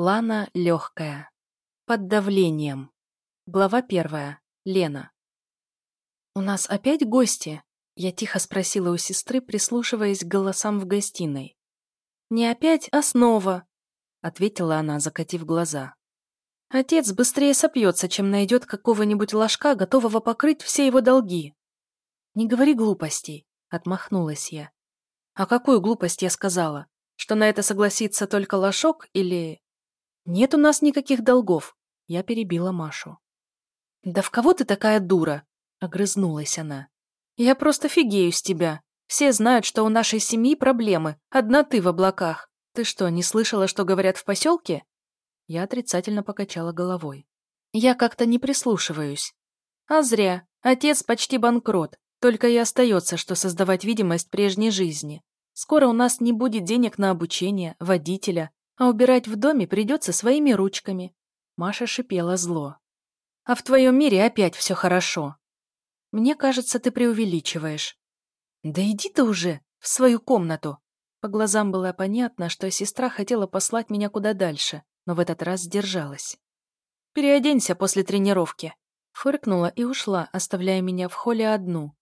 Лана легкая. Под давлением. Глава первая. Лена. «У нас опять гости?» Я тихо спросила у сестры, прислушиваясь к голосам в гостиной. «Не опять, а снова», — ответила она, закатив глаза. «Отец быстрее сопьется, чем найдет какого-нибудь ложка, готового покрыть все его долги». «Не говори глупостей», — отмахнулась я. «А какую глупость я сказала? Что на это согласится только лошок или...» «Нет у нас никаких долгов», — я перебила Машу. «Да в кого ты такая дура?» — огрызнулась она. «Я просто фигею с тебя. Все знают, что у нашей семьи проблемы. Одна ты в облаках. Ты что, не слышала, что говорят в поселке?» Я отрицательно покачала головой. «Я как-то не прислушиваюсь». «А зря. Отец почти банкрот. Только и остается, что создавать видимость прежней жизни. Скоро у нас не будет денег на обучение, водителя, а убирать в доме придется своими ручками. Маша шипела зло. А в твоем мире опять все хорошо. Мне кажется, ты преувеличиваешь. Да иди ты уже в свою комнату. По глазам было понятно, что сестра хотела послать меня куда дальше, но в этот раз сдержалась. «Переоденься после тренировки», — фыркнула и ушла, оставляя меня в холле одну.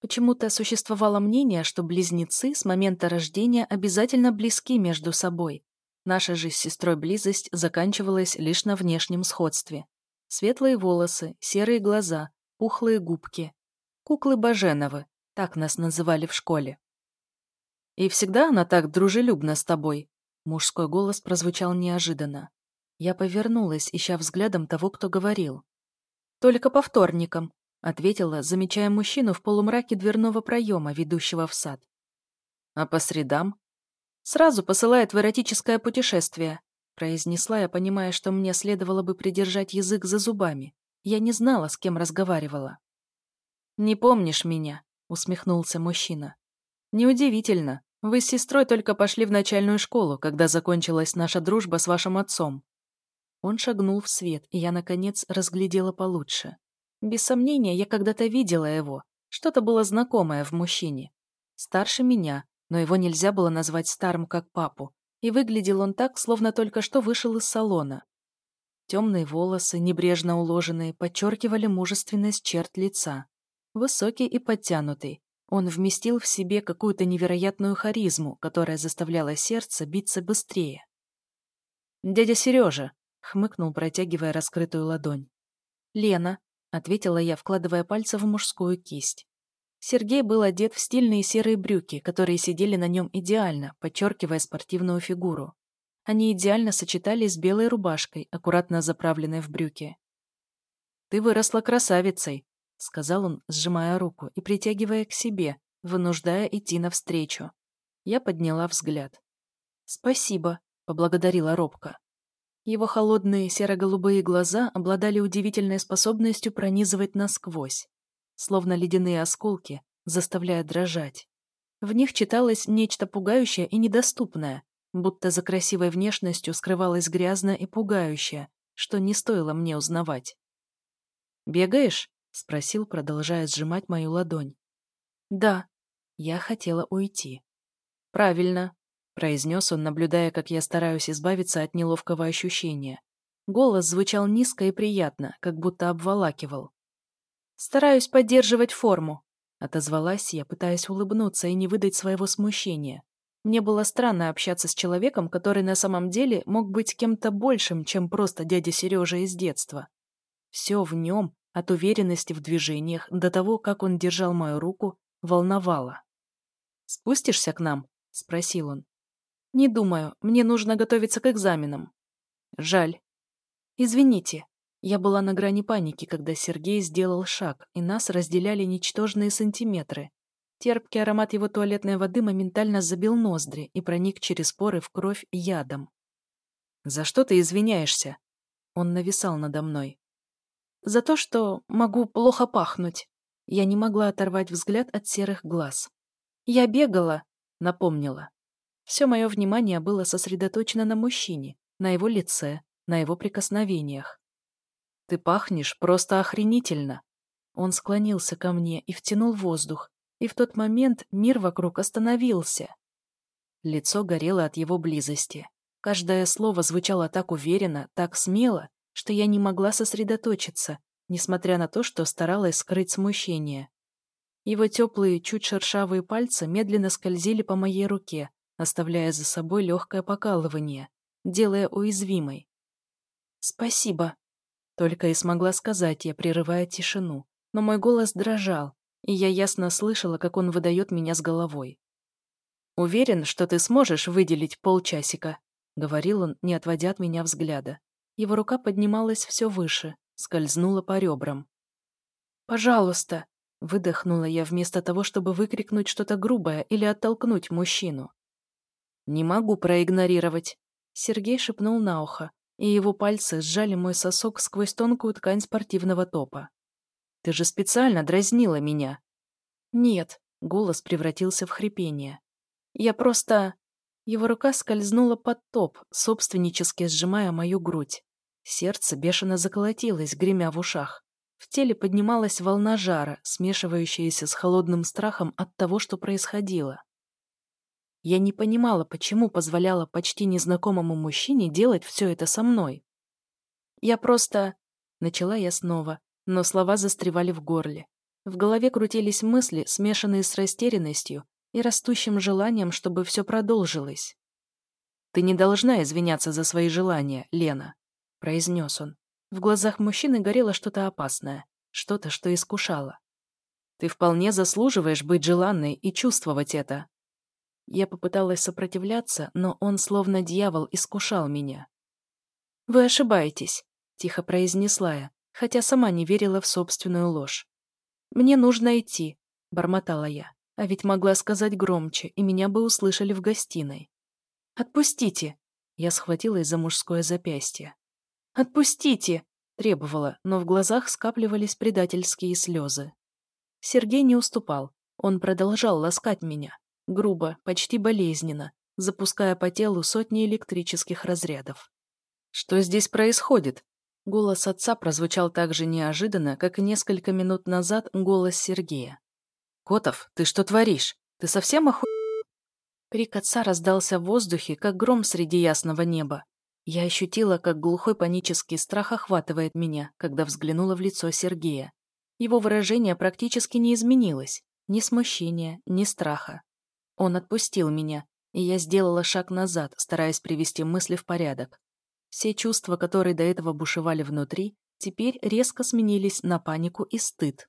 Почему-то существовало мнение, что близнецы с момента рождения обязательно близки между собой, Наша же с сестрой близость заканчивалась лишь на внешнем сходстве. Светлые волосы, серые глаза, пухлые губки. Куклы Баженовы, так нас называли в школе. «И всегда она так дружелюбна с тобой?» Мужской голос прозвучал неожиданно. Я повернулась, ища взглядом того, кто говорил. «Только по вторникам», — ответила, замечая мужчину в полумраке дверного проема, ведущего в сад. «А по средам?» Сразу посылает в эротическое путешествие», произнесла я, понимая, что мне следовало бы придержать язык за зубами. Я не знала, с кем разговаривала. «Не помнишь меня?» — усмехнулся мужчина. «Неудивительно. Вы с сестрой только пошли в начальную школу, когда закончилась наша дружба с вашим отцом». Он шагнул в свет, и я, наконец, разглядела получше. Без сомнения, я когда-то видела его. Что-то было знакомое в мужчине. Старше меня, но его нельзя было назвать старым, как папу, и выглядел он так, словно только что вышел из салона. Темные волосы, небрежно уложенные, подчеркивали мужественность черт лица. Высокий и подтянутый, он вместил в себе какую-то невероятную харизму, которая заставляла сердце биться быстрее. «Дядя Сережа», — хмыкнул, протягивая раскрытую ладонь. «Лена», — ответила я, вкладывая пальцы в мужскую кисть. Сергей был одет в стильные серые брюки, которые сидели на нем идеально, подчеркивая спортивную фигуру. Они идеально сочетались с белой рубашкой, аккуратно заправленной в брюки. «Ты выросла красавицей», — сказал он, сжимая руку и притягивая к себе, вынуждая идти навстречу. Я подняла взгляд. «Спасибо», — поблагодарила робко. Его холодные серо-голубые глаза обладали удивительной способностью пронизывать насквозь словно ледяные осколки, заставляя дрожать. В них читалось нечто пугающее и недоступное, будто за красивой внешностью скрывалось грязное и пугающее, что не стоило мне узнавать. «Бегаешь?» — спросил, продолжая сжимать мою ладонь. «Да». Я хотела уйти. «Правильно», — произнес он, наблюдая, как я стараюсь избавиться от неловкого ощущения. Голос звучал низко и приятно, как будто обволакивал. «Стараюсь поддерживать форму», — отозвалась я, пытаясь улыбнуться и не выдать своего смущения. Мне было странно общаться с человеком, который на самом деле мог быть кем-то большим, чем просто дядя Сережа из детства. Все в нем, от уверенности в движениях до того, как он держал мою руку, волновало. «Спустишься к нам?» — спросил он. «Не думаю, мне нужно готовиться к экзаменам». «Жаль». «Извините», я была на грани паники, когда Сергей сделал шаг, и нас разделяли ничтожные сантиметры. Терпкий аромат его туалетной воды моментально забил ноздри и проник через поры в кровь ядом. «За что ты извиняешься?» Он нависал надо мной. «За то, что могу плохо пахнуть». Я не могла оторвать взгляд от серых глаз. «Я бегала», — напомнила. Все мое внимание было сосредоточено на мужчине, на его лице, на его прикосновениях. Ты пахнешь просто охренительно. Он склонился ко мне и втянул воздух, и в тот момент мир вокруг остановился. Лицо горело от его близости. Каждое слово звучало так уверенно, так смело, что я не могла сосредоточиться, несмотря на то, что старалась скрыть смущение. Его теплые, чуть шершавые пальцы медленно скользили по моей руке, оставляя за собой легкое покалывание, делая уязвимой. «Спасибо», — только и смогла сказать я, прерывая тишину, но мой голос дрожал, и я ясно слышала, как он выдает меня с головой. «Уверен, что ты сможешь выделить полчасика», — говорил он, не отводя от меня взгляда. Его рука поднималась все выше, скользнула по ребрам. «Пожалуйста», — выдохнула я вместо того, чтобы выкрикнуть что-то грубое или оттолкнуть мужчину. «Не могу проигнорировать», — Сергей шепнул на ухо, и его пальцы сжали мой сосок сквозь тонкую ткань спортивного топа. «Ты же специально дразнила меня». «Нет», — голос превратился в хрипение. «Я просто...» Его рука скользнула под топ, собственнически сжимая мою грудь. Сердце бешено заколотилось, гремя в ушах. В теле поднималась волна жара, смешивающаяся с холодным страхом от того, что происходило. Я не понимала, почему позволяла почти незнакомому мужчине делать все это со мной. Я просто... Начала я снова, но слова застревали в горле. В голове крутились мысли, смешанные с растерянностью и растущим желанием, чтобы все продолжилось. «Ты не должна извиняться за свои желания, Лена», — произнес он. В глазах мужчины горело что-то опасное, что-то, что искушало. «Ты вполне заслуживаешь быть желанной и чувствовать это». Я попыталась сопротивляться, но он, словно дьявол, искушал меня. «Вы ошибаетесь», — тихо произнесла я, хотя сама не верила в собственную ложь. «Мне нужно идти», — бормотала я. А ведь могла сказать громче, и меня бы услышали в гостиной. «Отпустите!» Я схватилась за мужское запястье. «Отпустите!» требовала, но в глазах скапливались предательские слезы. Сергей не уступал. Он продолжал ласкать меня. Грубо, почти болезненно, запуская по телу сотни электрических разрядов. «Что здесь происходит?» Голос отца прозвучал так же неожиданно, как и несколько минут назад голос Сергея. «Котов, ты что творишь? Ты совсем оху...» Крик отца раздался в воздухе, как гром среди ясного неба. Я ощутила, как глухой панический страх охватывает меня, когда взглянула в лицо Сергея. Его выражение практически не изменилось. Ни смущения, ни страха. Он отпустил меня, и я сделала шаг назад, стараясь привести мысли в порядок. Все чувства, которые до этого бушевали внутри, теперь резко сменились на панику и стыд.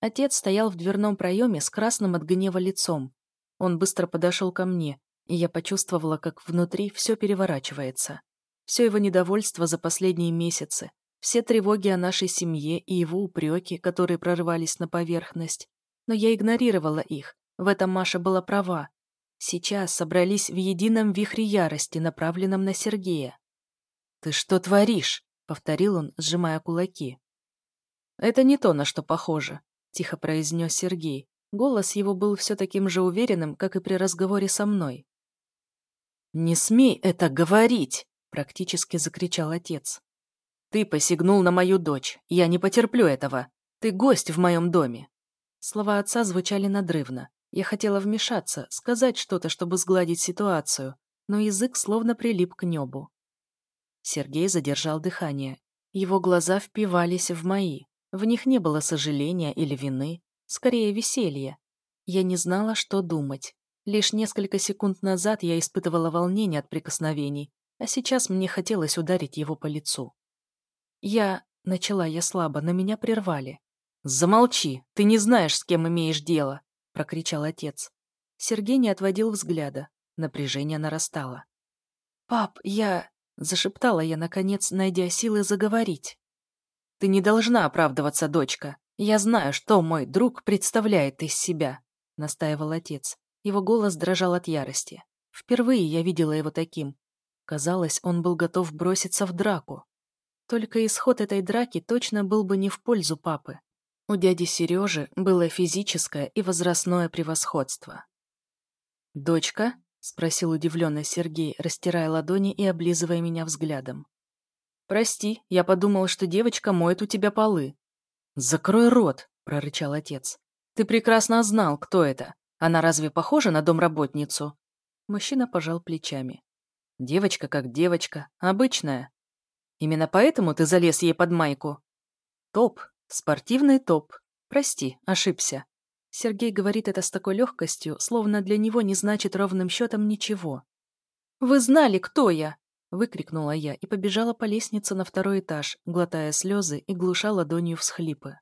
Отец стоял в дверном проеме с красным от гнева лицом. Он быстро подошел ко мне, и я почувствовала, как внутри все переворачивается. Все его недовольство за последние месяцы, все тревоги о нашей семье и его упреки, которые прорывались на поверхность. Но я игнорировала их, в этом Маша была права. Сейчас собрались в едином вихре ярости, направленном на Сергея. «Ты что творишь?» — повторил он, сжимая кулаки. «Это не то, на что похоже тихо произнес Сергей. Голос его был все таким же уверенным, как и при разговоре со мной. «Не смей это говорить!» — практически закричал отец. «Ты посягнул на мою дочь. Я не потерплю этого. Ты гость в моем доме». Слова отца звучали надрывно. Я хотела вмешаться, сказать что-то, чтобы сгладить ситуацию, но язык словно прилип к небу. Сергей задержал дыхание. Его глаза впивались в мои. В них не было сожаления или вины, скорее веселья. Я не знала, что думать. Лишь несколько секунд назад я испытывала волнение от прикосновений, а сейчас мне хотелось ударить его по лицу. Я... Начала я слабо, но меня прервали. «Замолчи! Ты не знаешь, с кем имеешь дело!» — прокричал отец. Сергей не отводил взгляда. Напряжение нарастало. «Пап, я...» — зашептала я, наконец, найдя силы заговорить. Ты не должна оправдываться, дочка. Я знаю, что мой друг представляет из себя», — настаивал отец. Его голос дрожал от ярости. Впервые я видела его таким. Казалось, он был готов броситься в драку. Только исход этой драки точно был бы не в пользу папы. У дяди Сережи было физическое и возрастное превосходство. «Дочка?» — спросил удивленно Сергей, растирая ладони и облизывая меня взглядом. «Прости, я подумал, что девочка моет у тебя полы». «Закрой рот», — прорычал отец. «Ты прекрасно знал, кто это. Она разве похожа на домработницу?» Мужчина пожал плечами. Девочка как девочка, обычная. Именно поэтому ты залез ей под майку? Топ, спортивный топ. Прости, ошибся. Сергей говорит это с такой легкостью, словно для него не значит ровным счетом ничего. «Вы знали, кто я!» — выкрикнула я и побежала по лестнице на второй этаж, глотая слезы и глуша ладонью всхлипы.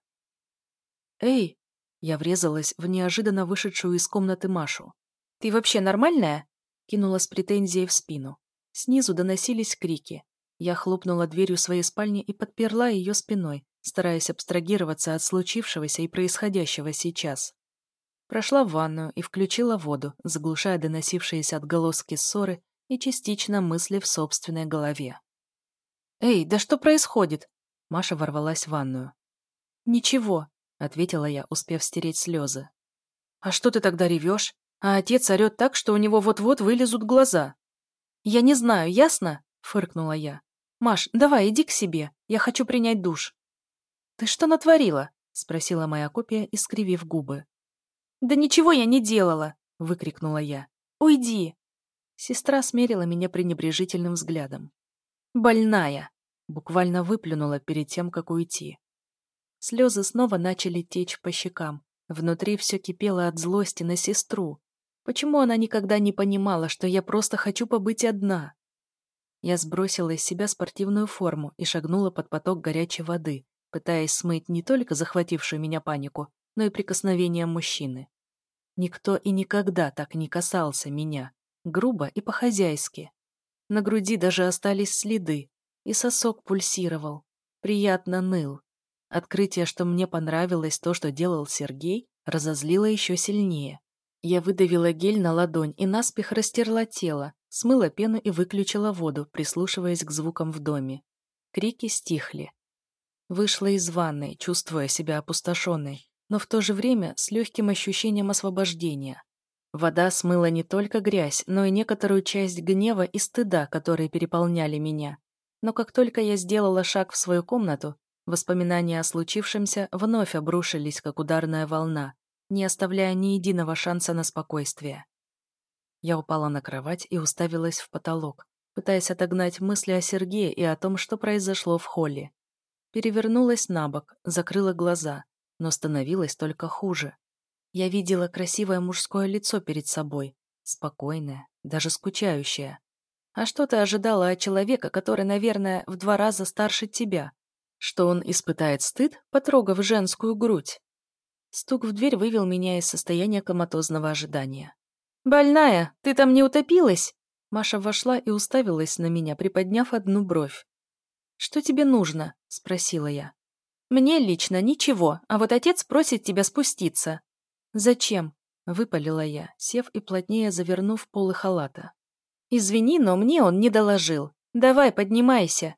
«Эй!» — я врезалась в неожиданно вышедшую из комнаты Машу. «Ты вообще нормальная?» — кинула с претензией в спину. Снизу доносились крики. Я хлопнула дверью своей спальни и подперла ее спиной, стараясь абстрагироваться от случившегося и происходящего сейчас. Прошла в ванную и включила воду, заглушая доносившиеся отголоски ссоры и частично мысли в собственной голове. «Эй, да что происходит?» Маша ворвалась в ванную. «Ничего», — ответила я, успев стереть слезы. «А что ты тогда ревешь? А отец орет так, что у него вот-вот вылезут глаза». «Я не знаю, ясно?» — фыркнула я. «Маш, давай, иди к себе. Я хочу принять душ». «Ты что натворила?» — спросила моя копия, искривив губы. «Да ничего я не делала!» — выкрикнула я. «Уйди!» Сестра смерила меня пренебрежительным взглядом. «Больная!» — буквально выплюнула перед тем, как уйти. Слезы снова начали течь по щекам. Внутри все кипело от злости на сестру. Почему она никогда не понимала, что я просто хочу побыть одна? Я сбросила из себя спортивную форму и шагнула под поток горячей воды, пытаясь смыть не только захватившую меня панику, но и прикосновением мужчины. Никто и никогда так не касался меня, грубо и по-хозяйски. На груди даже остались следы, и сосок пульсировал, приятно ныл. Открытие, что мне понравилось то, что делал Сергей, разозлило еще сильнее. Я выдавила гель на ладонь и наспех растерла тело, смыла пену и выключила воду, прислушиваясь к звукам в доме. Крики стихли. Вышла из ванной, чувствуя себя опустошенной, но в то же время с легким ощущением освобождения. Вода смыла не только грязь, но и некоторую часть гнева и стыда, которые переполняли меня. Но как только я сделала шаг в свою комнату, воспоминания о случившемся вновь обрушились, как ударная волна, не оставляя ни единого шанса на спокойствие. Я упала на кровать и уставилась в потолок, пытаясь отогнать мысли о Сергее и о том, что произошло в холле. Перевернулась на бок, закрыла глаза, но становилось только хуже. Я видела красивое мужское лицо перед собой, спокойное, даже скучающее. А что ты ожидала от человека, который, наверное, в два раза старше тебя? Что он испытает стыд, потрогав женскую грудь? Стук в дверь вывел меня из состояния коматозного ожидания. «Больная, ты там не утопилась?» Маша вошла и уставилась на меня, приподняв одну бровь. «Что тебе нужно?» — спросила я. «Мне лично ничего, а вот отец просит тебя спуститься». «Зачем?» — выпалила я, сев и плотнее завернув полы халата. «Извини, но мне он не доложил. Давай, поднимайся».